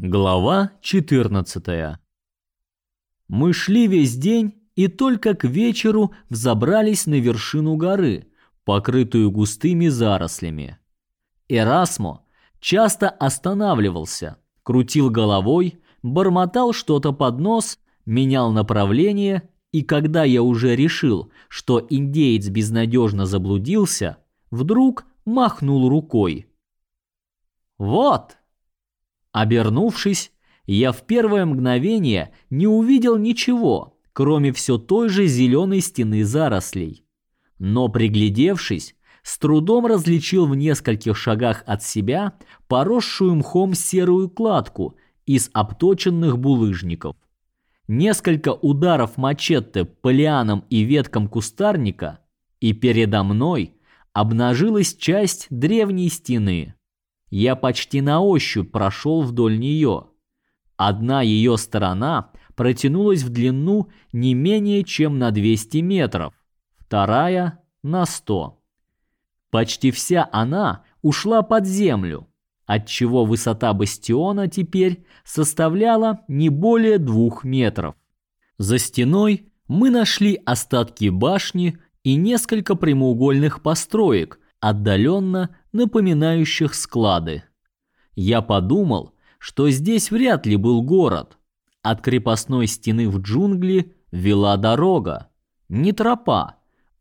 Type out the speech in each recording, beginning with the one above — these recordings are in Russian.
Глава 14. Мы шли весь день и только к вечеру взобрались на вершину горы, покрытую густыми зарослями. Эрасмо часто останавливался, крутил головой, бормотал что-то под нос, менял направление, и когда я уже решил, что индеец безнадежно заблудился, вдруг махнул рукой. «Вот!» Обернувшись, я в первое мгновение не увидел ничего, кроме все той же зеленой стены зарослей. Но приглядевшись, с трудом различил в нескольких шагах от себя поросшую мхом серую кладку из обточенных булыжников. Несколько ударов мачете по лианам и веткам кустарника, и передо мной обнажилась часть древней стены. Я почти на ощупь прошел вдоль нее. Одна ее сторона протянулась в длину не менее чем на 200 метров, вторая на 100. Почти вся она ушла под землю, отчего высота бастиона теперь составляла не более двух метров. За стеной мы нашли остатки башни и несколько прямоугольных построек, отдаленно напоминающих склады. Я подумал, что здесь вряд ли был город. От крепостной стены в джунгли вела дорога, не тропа,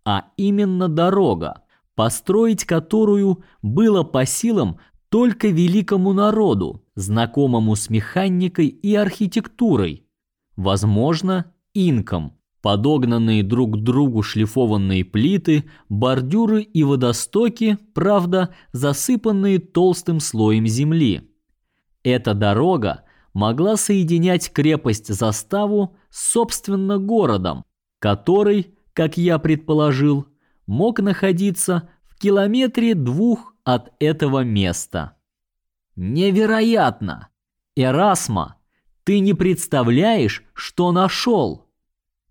а именно дорога, построить которую было по силам только великому народу, знакомому с механикой и архитектурой, возможно, инкам подогнанные друг к другу шлифованные плиты, бордюры и водостоки, правда, засыпанные толстым слоем земли. Эта дорога могла соединять крепость-заставу с собственно городом, который, как я предположил, мог находиться в километре двух от этого места. Невероятно! Эрасма, ты не представляешь, что нашел!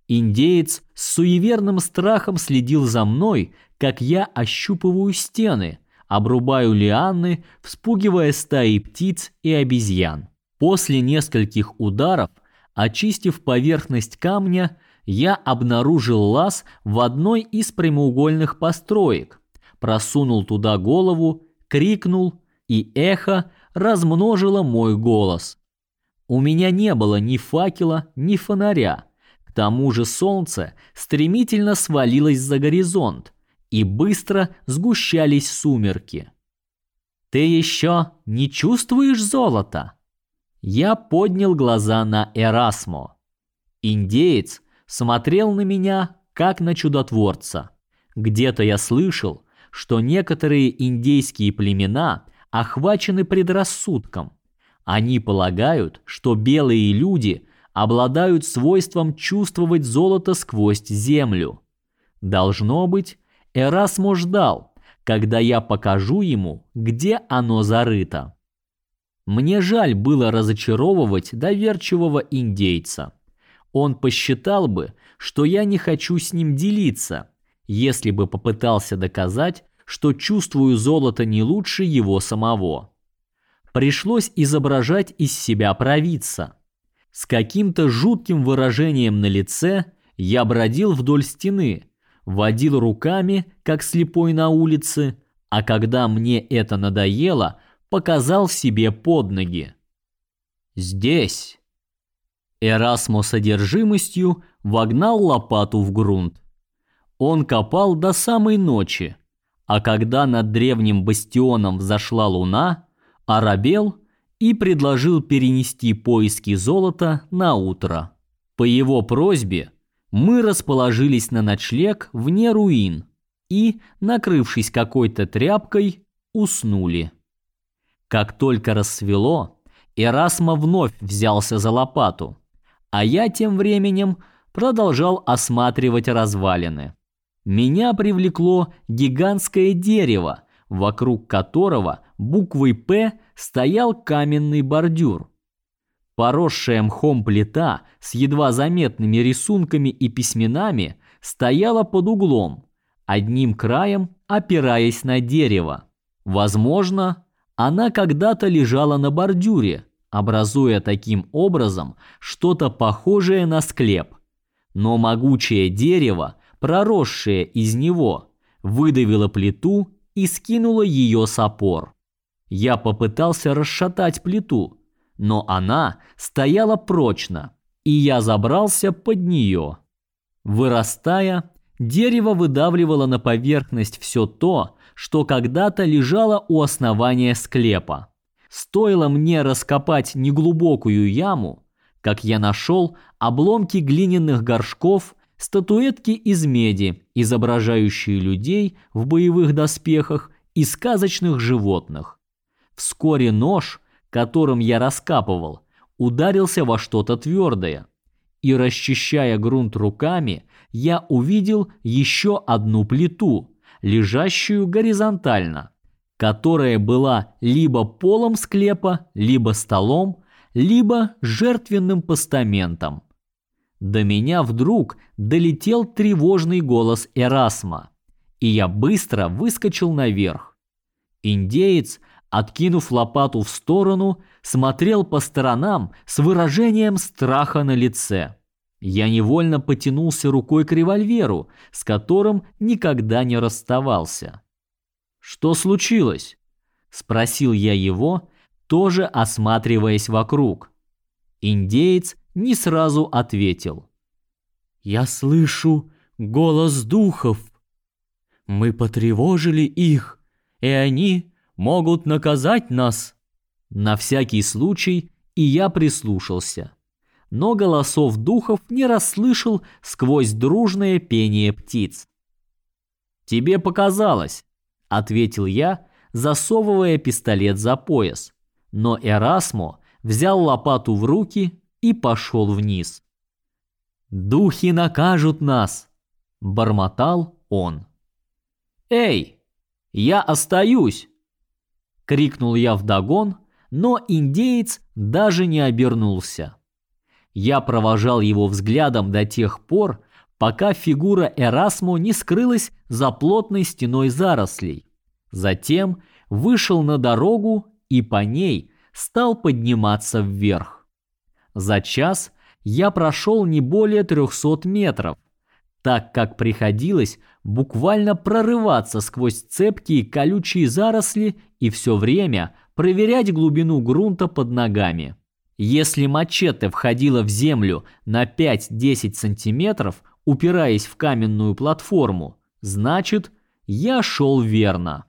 Индеец с суеверным страхом следил за мной, как я ощупываю стены, обрубаю лианы, вспугивая стаи птиц и обезьян. После нескольких ударов, очистив поверхность камня, я обнаружил лаз в одной из прямоугольных построек, просунул туда голову, крикнул, и эхо размножило мой голос. У меня не было ни факела, ни фонаря, тому же солнце стремительно свалилось за горизонт, и быстро сгущались сумерки. «Ты еще не чувствуешь золота?» Я поднял глаза на Эрасмо. Индеец смотрел на меня, как на чудотворца. Где-то я слышал, что некоторые индейские племена охвачены предрассудком. Они полагают, что белые люди обладают свойством чувствовать золото сквозь землю. Должно быть, Эрасмо ждал, когда я покажу ему, где оно зарыто. Мне жаль было разочаровывать доверчивого индейца. Он посчитал бы, что я не хочу с ним делиться, если бы попытался доказать, что чувствую золото не лучше его самого. Пришлось изображать из себя провидца. С каким-то жутким выражением на лице я бродил вдоль стены, водил руками, как слепой на улице, а когда мне это надоело, показал себе под ноги. Здесь Эрасмо содержимостью вогнал лопату в грунт. Он копал до самой ночи, а когда над древним бастионом взошла луна, оробел и предложил перенести поиски золота на утро. По его просьбе мы расположились на ночлег вне руин и, накрывшись какой-то тряпкой, уснули. Как только рассвело, Эрасма вновь взялся за лопату, а я тем временем продолжал осматривать развалины. Меня привлекло гигантское дерево, вокруг которого буквой «П» стоял каменный бордюр. Поросшая мхом плита с едва заметными рисунками и письменами стояла под углом, одним краем опираясь на дерево. Возможно, она когда-то лежала на бордюре, образуя таким образом что-то похожее на склеп. Но могучее дерево, проросшее из него, выдавило плиту и скинуло ее с опор. Я попытался расшатать плиту, но она стояла прочно, и я забрался под нее. Вырастая, дерево выдавливало на поверхность все то, что когда-то лежало у основания склепа. Стоило мне раскопать неглубокую яму, как я нашел обломки глиняных горшков, статуэтки из меди, изображающие людей в боевых доспехах и сказочных животных. Вскоре нож, которым я раскапывал, ударился во что-то твердое, и расчищая грунт руками, я увидел еще одну плиту, лежащую горизонтально которая была либо полом склепа, либо столом, либо жертвенным постаментом. До меня вдруг долетел тревожный голос Эрасма, и я быстро выскочил наверх. Индеец, откинув лопату в сторону, смотрел по сторонам с выражением страха на лице. Я невольно потянулся рукой к револьверу, с которым никогда не расставался. Что случилось? спросил я его, тоже осматриваясь вокруг. Индеец не сразу ответил. Я слышу голос духов. Мы потревожили их, и они могут наказать нас. На всякий случай и я прислушался. Но голосов духов не расслышал сквозь дружное пение птиц. Тебе показалось, ответил я, засовывая пистолет за пояс. Но Эрасмо взял лопату в руки и пошел вниз. Духи накажут нас, бормотал он. Эй, я остаюсь, крикнул я вдогон, но индеец даже не обернулся. Я провожал его взглядом до тех пор, пока фигура Эрасмо не скрылась за плотной стеной зарослей. Затем вышел на дорогу и по ней стал подниматься вверх. За час я прошел не более 300 метров, так как приходилось буквально прорываться сквозь цепкие колючие заросли и все время проверять глубину грунта под ногами. Если мачете входило в землю на 5-10 сантиметров, упираясь в каменную платформу, значит, я шел верно.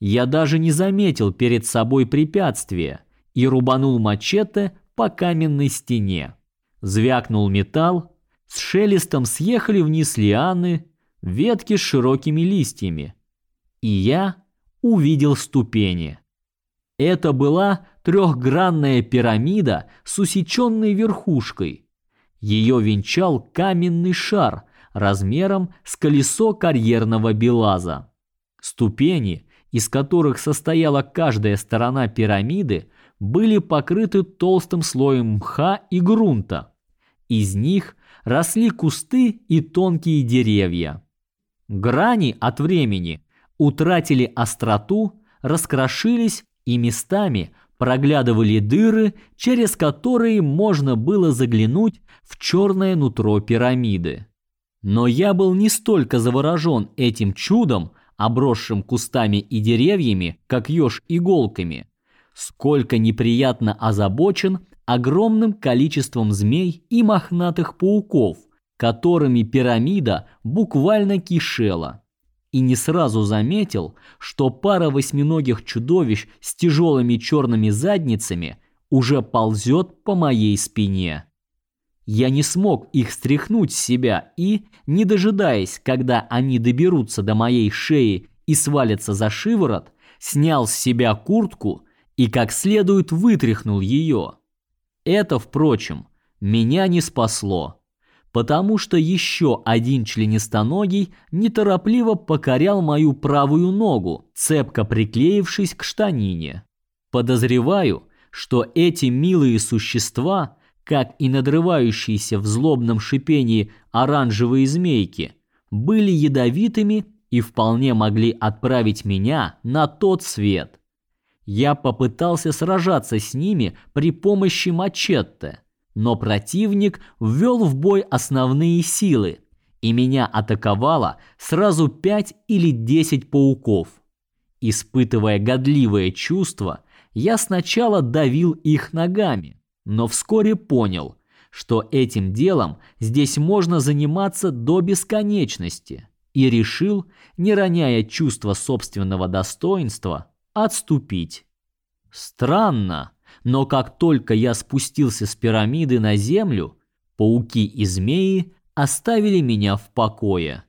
Я даже не заметил перед собой препятствия и рубанул мачете по каменной стене. Звякнул металл, с шелестом съехали вниз лианы, ветки с широкими листьями. И я увидел ступени. Это была трехгранная пирамида с усеченной верхушкой, ее венчал каменный шар размером с колесо карьерного белаза. Ступени, из которых состояла каждая сторона пирамиды, были покрыты толстым слоем мха и грунта. Из них росли кусты и тонкие деревья. Грани от времени утратили остроту, раскрошились и местами проглядывали дыры, через которые можно было заглянуть в черное нутро пирамиды. Но я был не столько заворожен этим чудом, обросшим кустами и деревьями, как еж иголками, сколько неприятно озабочен огромным количеством змей и мохнатых пауков, которыми пирамида буквально кишела и не сразу заметил, что пара восьминогих чудовищ с тяжелыми черными задницами уже ползет по моей спине. Я не смог их стряхнуть с себя и, не дожидаясь, когда они доберутся до моей шеи и свалятся за шиворот, снял с себя куртку и как следует вытряхнул ее. Это, впрочем, меня не спасло потому что еще один членистоногий неторопливо покорял мою правую ногу, цепко приклеившись к штанине. Подозреваю, что эти милые существа, как и надрывающиеся в злобном шипении оранжевые змейки, были ядовитыми и вполне могли отправить меня на тот свет. Я попытался сражаться с ними при помощи мачете, но противник ввел в бой основные силы, и меня атаковало сразу пять или десять пауков. Испытывая годливое чувство, я сначала давил их ногами, но вскоре понял, что этим делом здесь можно заниматься до бесконечности, и решил, не роняя чувства собственного достоинства, отступить. Странно, но как только я спустился с пирамиды на землю, пауки и змеи оставили меня в покое.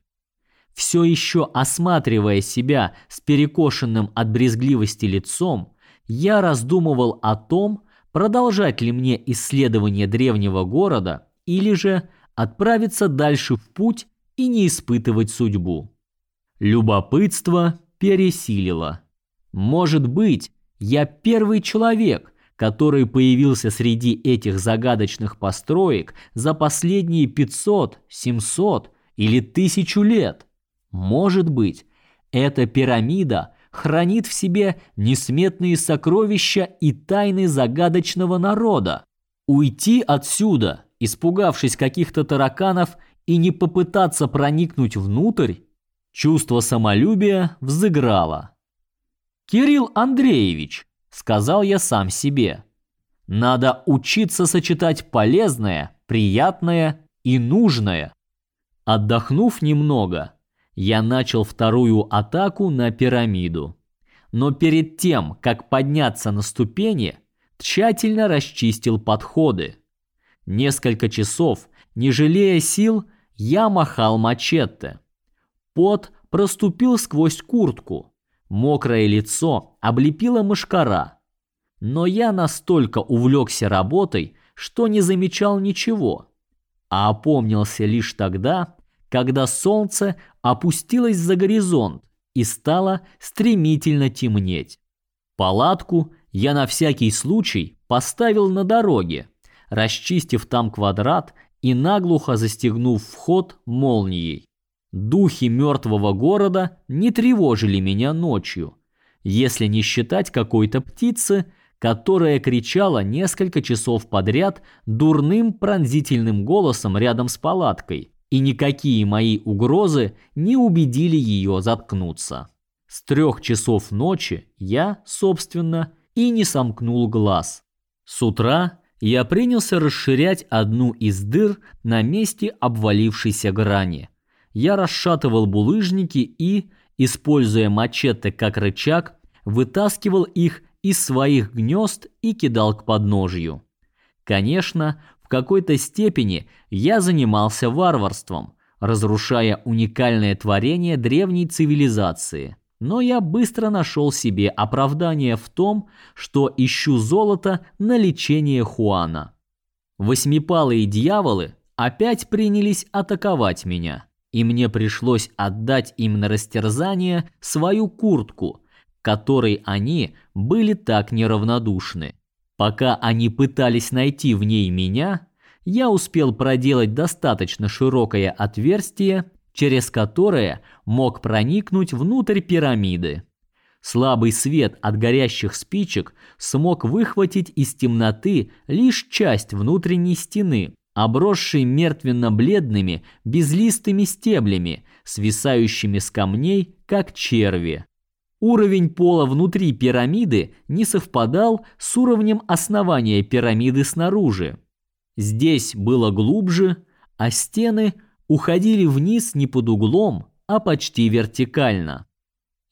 Все еще осматривая себя с перекошенным от брезгливости лицом, я раздумывал о том, продолжать ли мне исследование древнего города или же отправиться дальше в путь и не испытывать судьбу. Любопытство пересилило. Может быть, я первый человек, который появился среди этих загадочных построек за последние 500, 700 или тысячу лет. Может быть, эта пирамида хранит в себе несметные сокровища и тайны загадочного народа. Уйти отсюда, испугавшись каких-то тараканов и не попытаться проникнуть внутрь, чувство самолюбия взыграло. Кирилл Андреевич, сказал я сам себе. Надо учиться сочетать полезное, приятное и нужное. Отдохнув немного, я начал вторую атаку на пирамиду. Но перед тем, как подняться на ступени, тщательно расчистил подходы. Несколько часов, не жалея сил, я махал мачете. Пот проступил сквозь куртку. Мокрое лицо облепило мышкара. Но я настолько увлекся работой, что не замечал ничего, а опомнился лишь тогда, когда солнце опустилось за горизонт и стало стремительно темнеть. Палатку я на всякий случай поставил на дороге, расчистив там квадрат и наглухо застегнув вход молнией. Духи мертвого города не тревожили меня ночью, если не считать какой-то птицы, которая кричала несколько часов подряд дурным пронзительным голосом рядом с палаткой, и никакие мои угрозы не убедили ее заткнуться. С трех часов ночи я, собственно, и не сомкнул глаз. С утра я принялся расширять одну из дыр на месте обвалившейся грани. Я расшатывал булыжники и, используя мачете как рычаг, вытаскивал их из своих гнезд и кидал к подножью. Конечно, какой-то степени я занимался варварством, разрушая уникальное творение древней цивилизации. Но я быстро нашел себе оправдание в том, что ищу золото на лечение Хуана. Восьмипалые дьяволы опять принялись атаковать меня, и мне пришлось отдать им на растерзание свою куртку, которой они были так неравнодушны. Пока они пытались найти в ней меня, я успел проделать достаточно широкое отверстие, через которое мог проникнуть внутрь пирамиды. Слабый свет от горящих спичек смог выхватить из темноты лишь часть внутренней стены, обросшей мертвенно-бледными безлистыми стеблями, свисающими с камней, как черви. Уровень пола внутри пирамиды не совпадал с уровнем основания пирамиды снаружи. Здесь было глубже, а стены уходили вниз не под углом, а почти вертикально.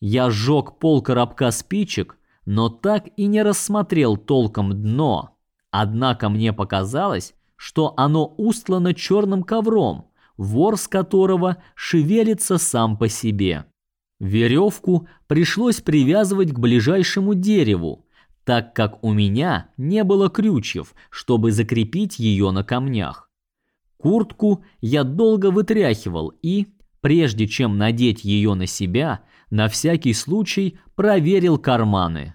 Я сжег пол коробка спичек, но так и не рассмотрел толком дно. Однако мне показалось, что оно устлано черным ковром, ворс которого шевелится сам по себе. Веревку пришлось привязывать к ближайшему дереву, так как у меня не было крючев, чтобы закрепить ее на камнях. Куртку я долго вытряхивал и, прежде чем надеть ее на себя, на всякий случай проверил карманы.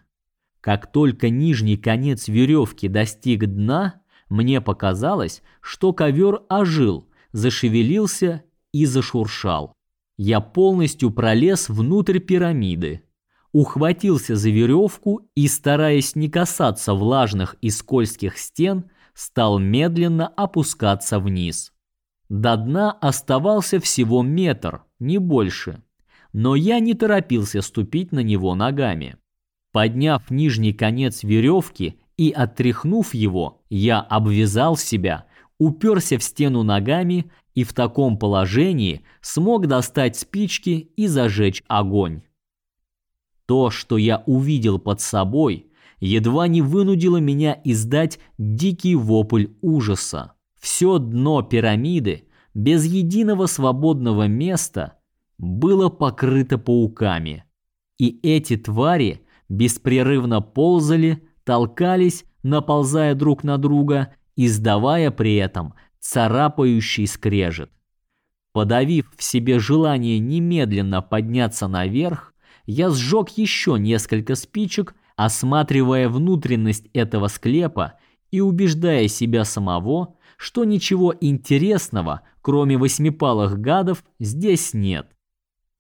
Как только нижний конец веревки достиг дна, мне показалось, что ковер ожил, зашевелился и зашуршал. Я полностью пролез внутрь пирамиды. ухватился за веревку и, стараясь не касаться влажных и скользких стен, стал медленно опускаться вниз. До дна оставался всего метр, не больше, но я не торопился ступить на него ногами. Подняв нижний конец веревки и отряхнув его, я обвязал себя, уперся в стену ногами и в таком положении смог достать спички и зажечь огонь. То, что я увидел под собой, едва не вынудило меня издать дикий вопль ужаса. Все дно пирамиды, без единого свободного места, было покрыто пауками. И эти твари беспрерывно ползали, толкались, наползая друг на друга, издавая при этом царапающий скрежет. Подавив в себе желание немедленно подняться наверх, я сжег еще несколько спичек, осматривая внутренность этого склепа и убеждая себя самого, что ничего интересного, кроме восьмипалых гадов, здесь нет.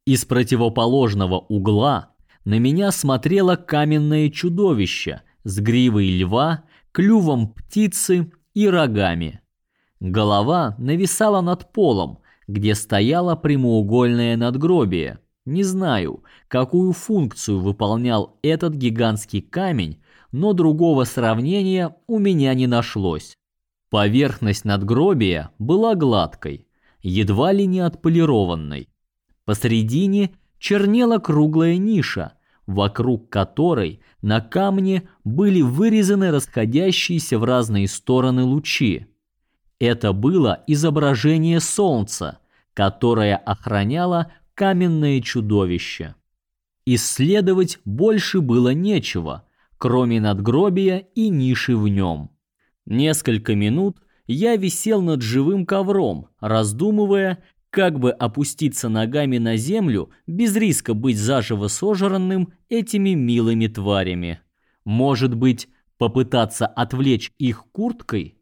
Из противоположного угла на меня смотрело каменное чудовище с гривой льва, клювом птицы и рогами. Голова нависала над полом, где стояло прямоугольное надгробие. Не знаю, какую функцию выполнял этот гигантский камень, но другого сравнения у меня не нашлось. Поверхность надгробия была гладкой, едва ли не отполированной. Посредине чернела круглая ниша, вокруг которой на камне были вырезаны расходящиеся в разные стороны лучи. Это было изображение солнца, которое охраняло каменное чудовище. Исследовать больше было нечего, кроме надгробия и ниши в нем. Несколько минут я висел над живым ковром, раздумывая, как бы опуститься ногами на землю без риска быть заживо сожранным этими милыми тварями. Может быть, попытаться отвлечь их курткой?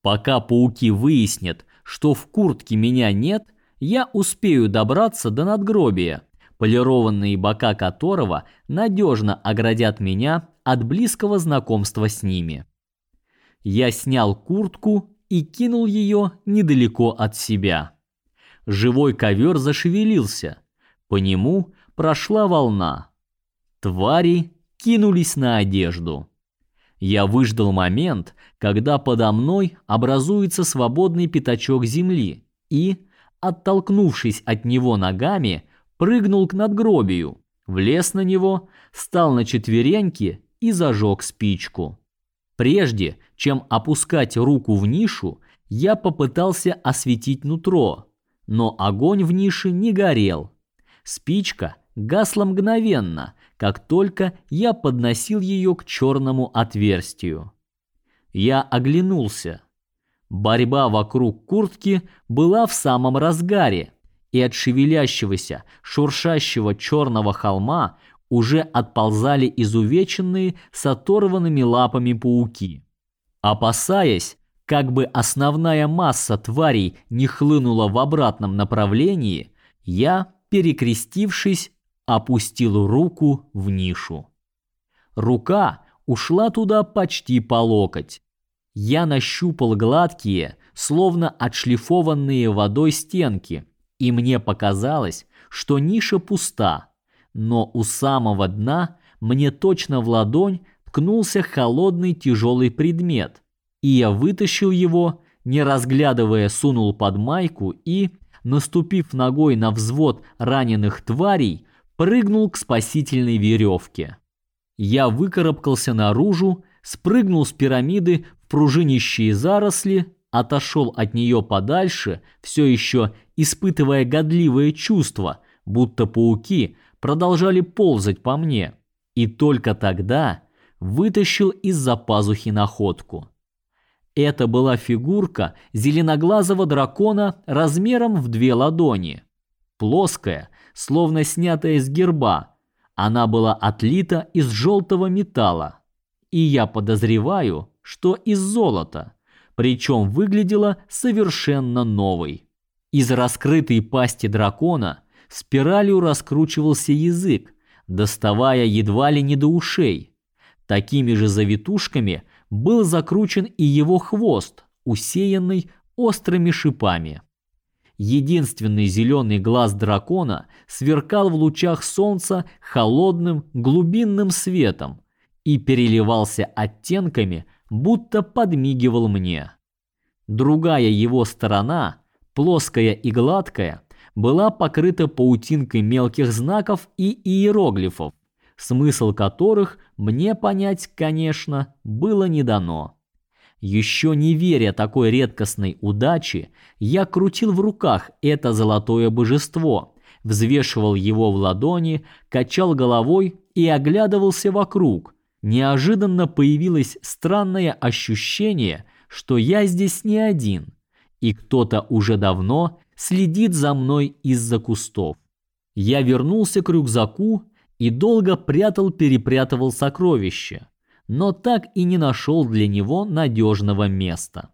Пока пауки выяснят, что в куртке меня нет, я успею добраться до надгробия, полированные бока которого надежно оградят меня от близкого знакомства с ними. Я снял куртку и кинул ее недалеко от себя живой ковер зашевелился. По нему прошла волна. Твари кинулись на одежду. Я выждал момент, когда подо мной образуется свободный пятачок земли и, оттолкнувшись от него ногами, прыгнул к надгробию, влез на него, встал на четвереньки и зажег спичку. Прежде чем опускать руку в нишу, я попытался осветить нутро, но огонь в нише не горел. Спичка гасла мгновенно, как только я подносил ее к черному отверстию. Я оглянулся. Борьба вокруг куртки была в самом разгаре, и от шевелящегося, шуршащего черного холма уже отползали изувеченные с оторванными лапами пауки. Опасаясь, как бы основная масса тварей не хлынула в обратном направлении, я, перекрестившись, опустил руку в нишу. Рука ушла туда почти по локоть. Я нащупал гладкие, словно отшлифованные водой стенки, и мне показалось, что ниша пуста, но у самого дна мне точно в ладонь ткнулся холодный тяжелый предмет, и я вытащил его, не разглядывая, сунул под майку и, наступив ногой на взвод раненых тварей, прыгнул к спасительной веревке. Я выкарабкался наружу, спрыгнул с пирамиды в пружинищие заросли, отошел от нее подальше, все еще испытывая годливое чувство, будто пауки продолжали ползать по мне, и только тогда вытащил из-за пазухи находку. Это была фигурка зеленоглазого дракона размером в две ладони. Плоская, словно снятая с герба. Она была отлита из желтого металла. И я подозреваю, что из золота. Причем выглядела совершенно новой. Из раскрытой пасти дракона спиралью раскручивался язык, доставая едва ли не до ушей. Такими же завитушками был закручен и его хвост, усеянный острыми шипами. Единственный зеленый глаз дракона сверкал в лучах солнца холодным глубинным светом и переливался оттенками, будто подмигивал мне. Другая его сторона, плоская и гладкая, была покрыта паутинкой мелких знаков и иероглифов, смысл которых мне понять, конечно, было не дано. Еще не веря такой редкостной удаче, я крутил в руках это золотое божество, взвешивал его в ладони, качал головой и оглядывался вокруг. Неожиданно появилось странное ощущение, что я здесь не один, и кто-то уже давно следит за мной из-за кустов. Я вернулся к рюкзаку и долго прятал-перепрятывал сокровища, но так и не нашел для него надежного места.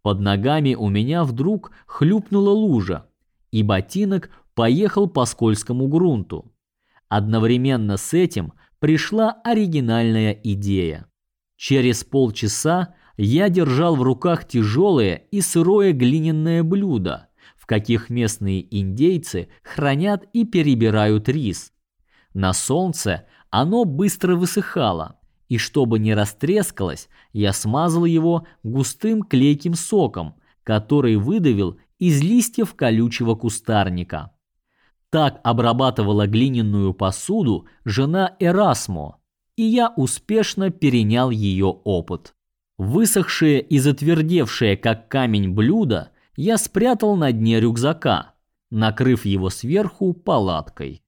Под ногами у меня вдруг хлюпнула лужа, и ботинок поехал по скользкому грунту. Одновременно с этим пришла оригинальная идея. Через полчаса я держал в руках тяжелое и сырое глиняное блюдо, в каких местные индейцы хранят и перебирают рис. На солнце оно быстро высыхало, и чтобы не растрескалось, я смазал его густым клейким соком, который выдавил из листьев колючего кустарника. Так обрабатывала глиняную посуду жена Эрасмо, и я успешно перенял ее опыт. Высохшее и затвердевшее, как камень, блюдо я спрятал на дне рюкзака, накрыв его сверху палаткой.